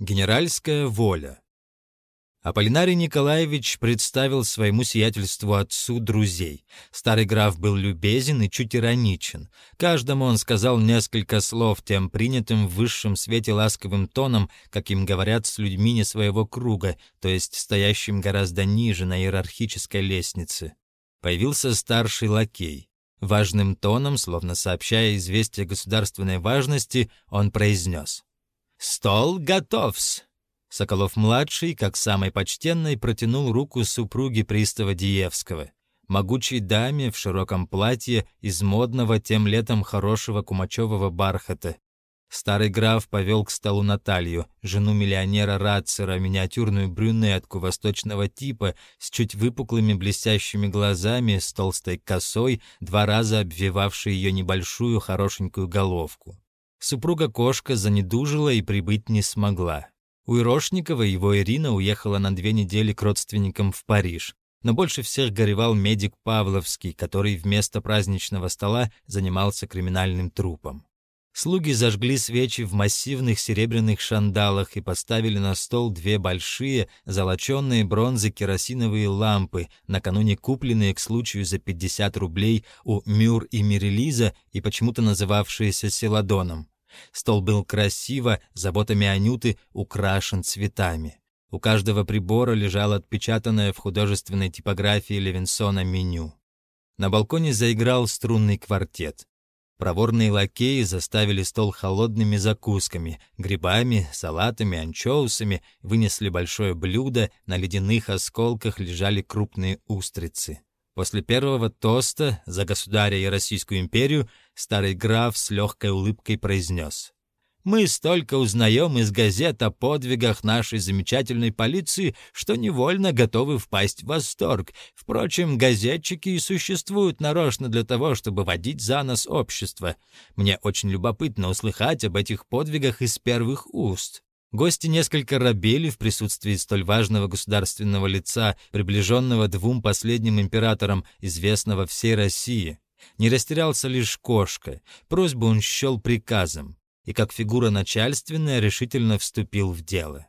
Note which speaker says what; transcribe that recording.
Speaker 1: Генеральская воля. Аполлинарий Николаевич представил своему сиятельству отцу друзей. Старый граф был любезен и чуть ироничен. Каждому он сказал несколько слов тем принятым в высшем свете ласковым тоном, как им говорят с людьми не своего круга, то есть стоящим гораздо ниже на иерархической лестнице. Появился старший лакей. Важным тоном, словно сообщая известие государственной важности, он произнес «Стол готов-с!» Соколов-младший, как самый почтенный, протянул руку супруге пристава Диевского, могучей даме в широком платье из модного тем летом хорошего кумачевого бархата. Старый граф повел к столу Наталью, жену миллионера Ратцера, миниатюрную брюнетку восточного типа с чуть выпуклыми блестящими глазами, с толстой косой, два раза обвивавшей ее небольшую хорошенькую головку. Супруга-кошка занедужила и прибыть не смогла. У Ирошникова его Ирина уехала на две недели к родственникам в Париж. Но больше всех горевал медик Павловский, который вместо праздничного стола занимался криминальным трупом. Слуги зажгли свечи в массивных серебряных шандалах и поставили на стол две большие, золоченные бронзы керосиновые лампы, накануне купленные к случаю за 50 рублей у Мюр и Мирелиза и почему-то называвшиеся Селадоном. Стол был красиво, заботами Анюты, украшен цветами. У каждого прибора лежало отпечатанное в художественной типографии Левинсона меню. На балконе заиграл струнный квартет. Проворные лакеи заставили стол холодными закусками, грибами, салатами, анчоусами, вынесли большое блюдо, на ледяных осколках лежали крупные устрицы. После первого тоста за государя и Российскую империю старый граф с легкой улыбкой произнес. «Мы столько узнаем из газет о подвигах нашей замечательной полиции, что невольно готовы впасть в восторг. Впрочем, газетчики и существуют нарочно для того, чтобы водить за нос общество. Мне очень любопытно услыхать об этих подвигах из первых уст». Гости несколько робели в присутствии столь важного государственного лица, приближенного двум последним императорам, известного всей России. Не растерялся лишь кошка, просьбу он счел приказом, и как фигура начальственная решительно вступил в дело.